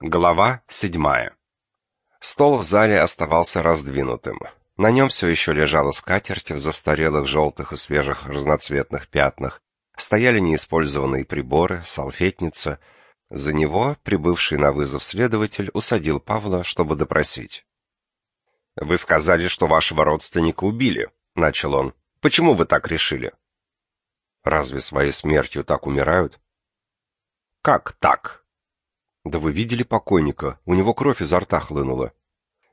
Глава седьмая. Стол в зале оставался раздвинутым. На нем все еще лежала скатерть в застарелых желтых и свежих разноцветных пятнах. Стояли неиспользованные приборы, салфетница. За него прибывший на вызов следователь усадил Павла, чтобы допросить. «Вы сказали, что вашего родственника убили», — начал он. «Почему вы так решили?» «Разве своей смертью так умирают?» «Как так?» Да вы видели покойника? У него кровь изо рта хлынула.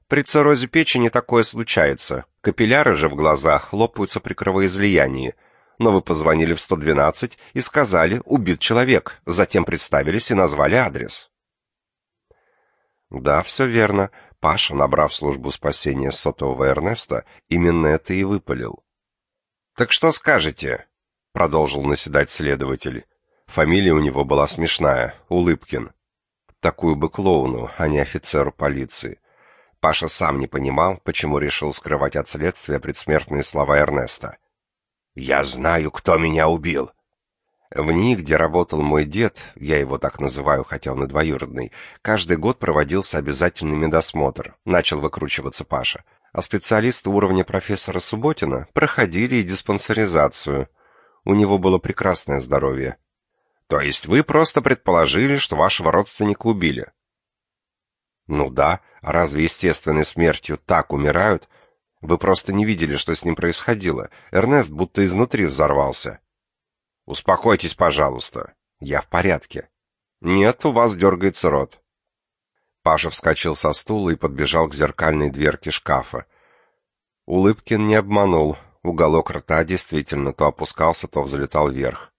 При циррозе печени такое случается. Капилляры же в глазах лопаются при кровоизлиянии. Но вы позвонили в 112 и сказали «убит человек», затем представились и назвали адрес. Да, все верно. Паша, набрав службу спасения сотового Эрнеста, именно это и выпалил. «Так что скажете?» — продолжил наседать следователь. Фамилия у него была смешная — Улыбкин. Такую бы клоуну, а не офицеру полиции. Паша сам не понимал, почему решил скрывать от следствия предсмертные слова Эрнеста. «Я знаю, кто меня убил!» В НИИ, где работал мой дед, я его так называю, хотя он и двоюродный, каждый год проводился обязательный медосмотр, начал выкручиваться Паша. А специалисты уровня профессора Субботина проходили и диспансеризацию. У него было прекрасное здоровье. То есть вы просто предположили, что вашего родственника убили? Ну да, разве естественной смертью так умирают? Вы просто не видели, что с ним происходило. Эрнест будто изнутри взорвался. Успокойтесь, пожалуйста. Я в порядке. Нет, у вас дергается рот. Паша вскочил со стула и подбежал к зеркальной дверке шкафа. Улыбкин не обманул. Уголок рта действительно то опускался, то взлетал вверх.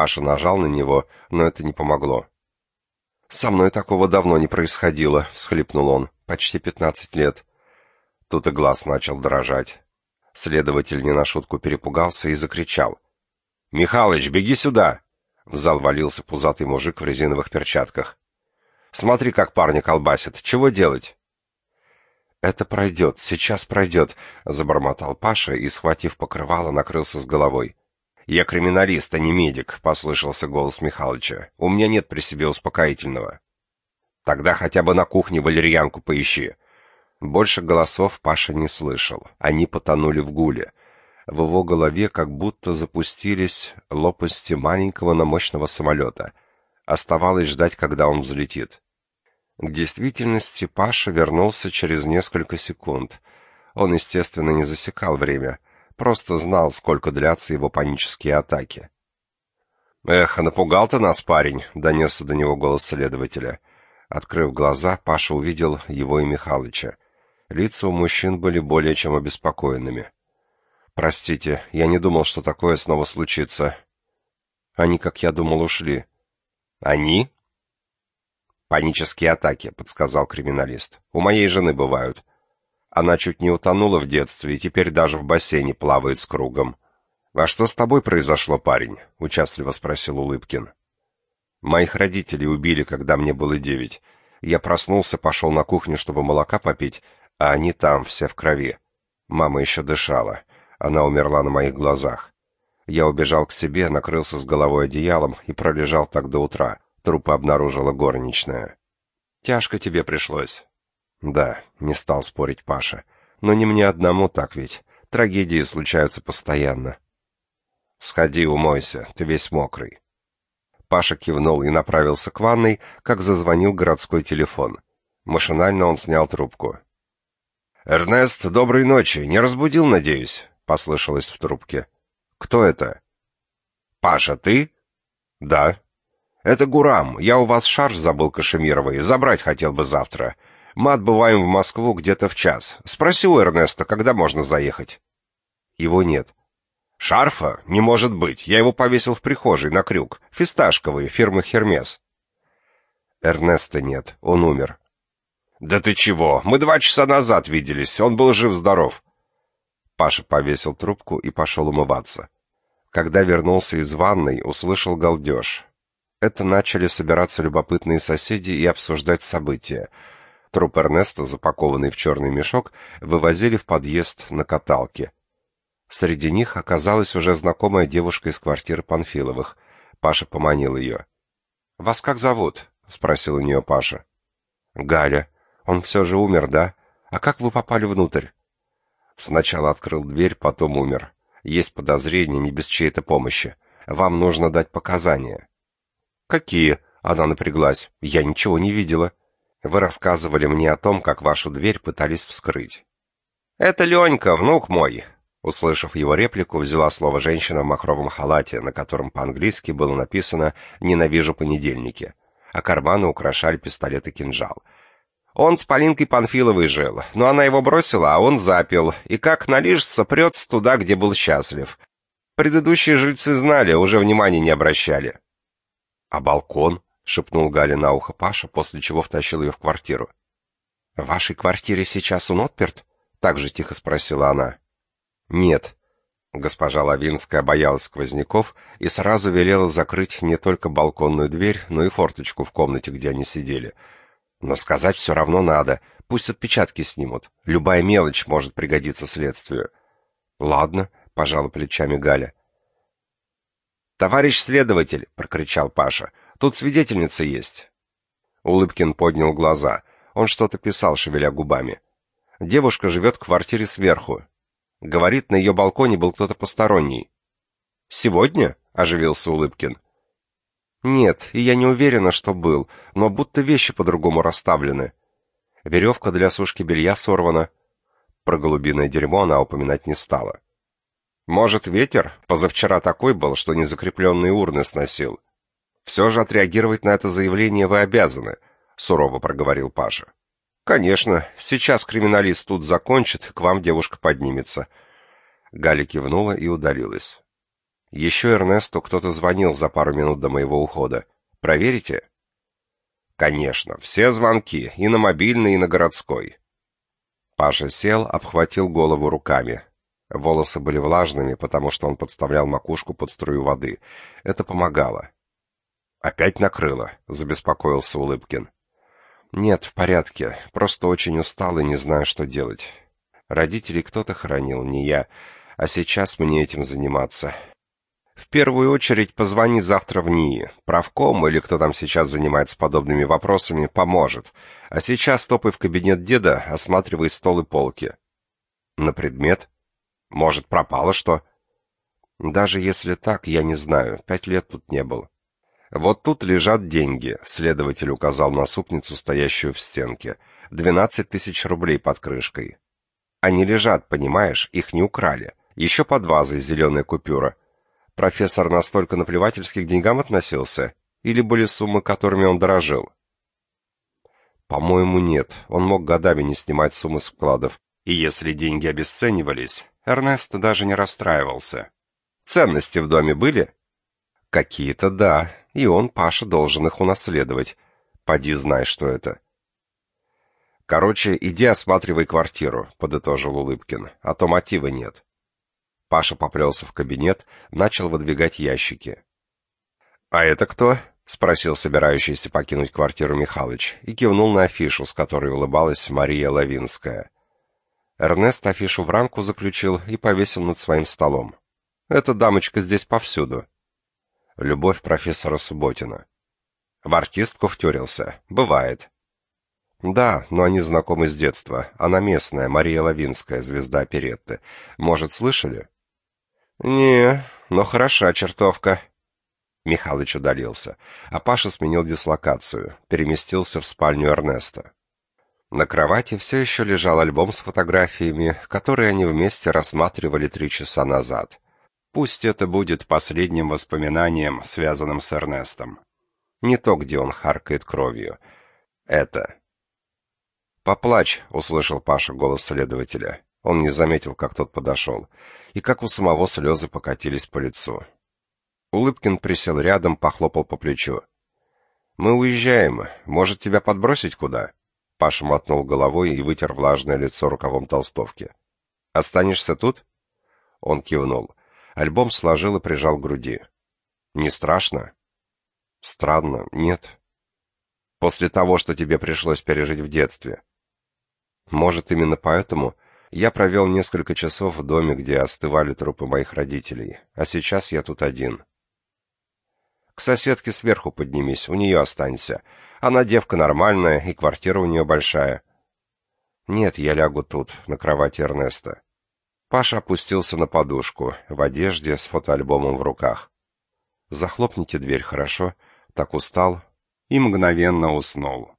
Паша нажал на него, но это не помогло. «Со мной такого давно не происходило», — всхлипнул он. «Почти пятнадцать лет». Тут и глаз начал дрожать. Следователь не на шутку перепугался и закричал. «Михалыч, беги сюда!» В зал валился пузатый мужик в резиновых перчатках. «Смотри, как парня колбасит. Чего делать?» «Это пройдет, сейчас пройдет», — забормотал Паша и, схватив покрывало, накрылся с головой. «Я криминалист, а не медик», — послышался голос Михалыча. «У меня нет при себе успокоительного». «Тогда хотя бы на кухне валерьянку поищи». Больше голосов Паша не слышал. Они потонули в гуле. В его голове как будто запустились лопасти маленького, но мощного самолета. Оставалось ждать, когда он взлетит. К действительности Паша вернулся через несколько секунд. Он, естественно, не засекал время — просто знал, сколько длятся его панические атаки. «Эх, напугал ты нас, парень!» — донесся до него голос следователя. Открыв глаза, Паша увидел его и Михалыча. Лица у мужчин были более чем обеспокоенными. «Простите, я не думал, что такое снова случится. Они, как я думал, ушли». «Они?» «Панические атаки», — подсказал криминалист. «У моей жены бывают. Она чуть не утонула в детстве и теперь даже в бассейне плавает с кругом. «А что с тобой произошло, парень?» — участливо спросил Улыбкин. «Моих родителей убили, когда мне было девять. Я проснулся, пошел на кухню, чтобы молока попить, а они там, все в крови. Мама еще дышала. Она умерла на моих глазах. Я убежал к себе, накрылся с головой одеялом и пролежал так до утра. Трупы обнаружила горничная. Тяжко тебе пришлось. Да, не стал спорить Паша. Но не мне одному так ведь. Трагедии случаются постоянно. Сходи, умойся, ты весь мокрый. Паша кивнул и направился к ванной, как зазвонил городской телефон. Машинально он снял трубку. «Эрнест, доброй ночи. Не разбудил, надеюсь?» — послышалось в трубке. «Кто это?» «Паша, ты?» «Да». «Это Гурам. Я у вас шарф забыл кашемировый. Забрать хотел бы завтра. Мы отбываем в Москву где-то в час. Спроси у Эрнеста, когда можно заехать. Его нет. Шарфа? Не может быть. Я его повесил в прихожей на крюк. Фисташковый, фирмы Хермес. Эрнеста нет. Он умер. Да ты чего? Мы два часа назад виделись. Он был жив-здоров. Паша повесил трубку и пошел умываться. Когда вернулся из ванной, услышал галдеж. Это начали собираться любопытные соседи и обсуждать события. Труп Эрнеста, запакованный в черный мешок, вывозили в подъезд на каталке. Среди них оказалась уже знакомая девушка из квартиры Панфиловых. Паша поманил ее. «Вас как зовут?» — спросил у нее Паша. «Галя, он все же умер, да? А как вы попали внутрь?» «Сначала открыл дверь, потом умер. Есть подозрение, не без чьей-то помощи. Вам нужно дать показания». «Какие?» — она напряглась. «Я ничего не видела». «Вы рассказывали мне о том, как вашу дверь пытались вскрыть». «Это Ленька, внук мой!» Услышав его реплику, взяла слово женщина в махровом халате, на котором по-английски было написано «Ненавижу понедельники», а карманы украшали пистолет и кинжал. Он с Полинкой Панфиловой жил, но она его бросила, а он запил, и как налижется, прется туда, где был счастлив. Предыдущие жильцы знали, уже внимания не обращали. «А балкон?» — шепнул Галя на ухо Паша, после чего втащил ее в квартиру. «В вашей квартире сейчас он отперт?» — так же тихо спросила она. «Нет». Госпожа Лавинская боялась сквозняков и сразу велела закрыть не только балконную дверь, но и форточку в комнате, где они сидели. Но сказать все равно надо. Пусть отпечатки снимут. Любая мелочь может пригодиться следствию. «Ладно», — пожала плечами Галя. «Товарищ следователь!» — прокричал Паша. «Тут свидетельница есть!» Улыбкин поднял глаза. Он что-то писал, шевеля губами. Девушка живет в квартире сверху. Говорит, на ее балконе был кто-то посторонний. «Сегодня?» — оживился Улыбкин. «Нет, и я не уверена, что был, но будто вещи по-другому расставлены. Веревка для сушки белья сорвана». Про голубиное дерьмо она упоминать не стала. «Может, ветер? Позавчера такой был, что незакрепленные урны сносил. Все же отреагировать на это заявление вы обязаны», — сурово проговорил Паша. «Конечно. Сейчас криминалист тут закончит, к вам девушка поднимется». Галя кивнула и удалилась. «Еще Эрнесту кто-то звонил за пару минут до моего ухода. Проверите?» «Конечно. Все звонки. И на мобильный, и на городской». Паша сел, обхватил голову руками. Волосы были влажными, потому что он подставлял макушку под струю воды. Это помогало. «Опять накрыло», — забеспокоился Улыбкин. «Нет, в порядке. Просто очень устал и не знаю, что делать. Родителей кто-то хоронил, не я. А сейчас мне этим заниматься. В первую очередь позвони завтра в НИИ. Правком или кто там сейчас занимается подобными вопросами поможет. А сейчас топай в кабинет деда, осматривай стол и полки. На предмет? Может, пропало что? Даже если так, я не знаю. Пять лет тут не был. «Вот тут лежат деньги», — следователь указал на супницу, стоящую в стенке. «Двенадцать тысяч рублей под крышкой». «Они лежат, понимаешь, их не украли. Еще под вазой зеленая купюра. Профессор настолько наплевательски к деньгам относился? Или были суммы, которыми он дорожил?» «По-моему, нет. Он мог годами не снимать суммы с вкладов. И если деньги обесценивались, Эрнест даже не расстраивался. Ценности в доме были?» «Какие-то да, и он, Паша, должен их унаследовать. Поди знай, что это». «Короче, иди осматривай квартиру», — подытожил Улыбкин, — «а то мотива нет». Паша поплелся в кабинет, начал выдвигать ящики. «А это кто?» — спросил собирающийся покинуть квартиру Михалыч и кивнул на афишу, с которой улыбалась Мария Лавинская. Эрнест афишу в рамку заключил и повесил над своим столом. «Эта дамочка здесь повсюду. Любовь профессора Субботина. В артистку втюрился. Бывает. Да, но они знакомы с детства. Она местная, Мария Лавинская, звезда оперетты. Может, слышали? Не, но хороша чертовка. Михалыч удалился, а Паша сменил дислокацию, переместился в спальню Эрнеста. На кровати все еще лежал альбом с фотографиями, которые они вместе рассматривали три часа назад. Пусть это будет последним воспоминанием, связанным с Эрнестом. Не то, где он харкает кровью. Это. «Поплачь», — услышал Паша голос следователя. Он не заметил, как тот подошел, и как у самого слезы покатились по лицу. Улыбкин присел рядом, похлопал по плечу. «Мы уезжаем. Может, тебя подбросить куда?» Паша мотнул головой и вытер влажное лицо рукавом толстовки. «Останешься тут?» Он кивнул. Альбом сложил и прижал к груди. «Не страшно?» «Странно, нет. После того, что тебе пришлось пережить в детстве. Может, именно поэтому я провел несколько часов в доме, где остывали трупы моих родителей, а сейчас я тут один. К соседке сверху поднимись, у нее останься. Она девка нормальная, и квартира у нее большая. Нет, я лягу тут, на кровати Эрнеста. Паша опустился на подушку, в одежде, с фотоальбомом в руках. Захлопните дверь, хорошо? Так устал. И мгновенно уснул.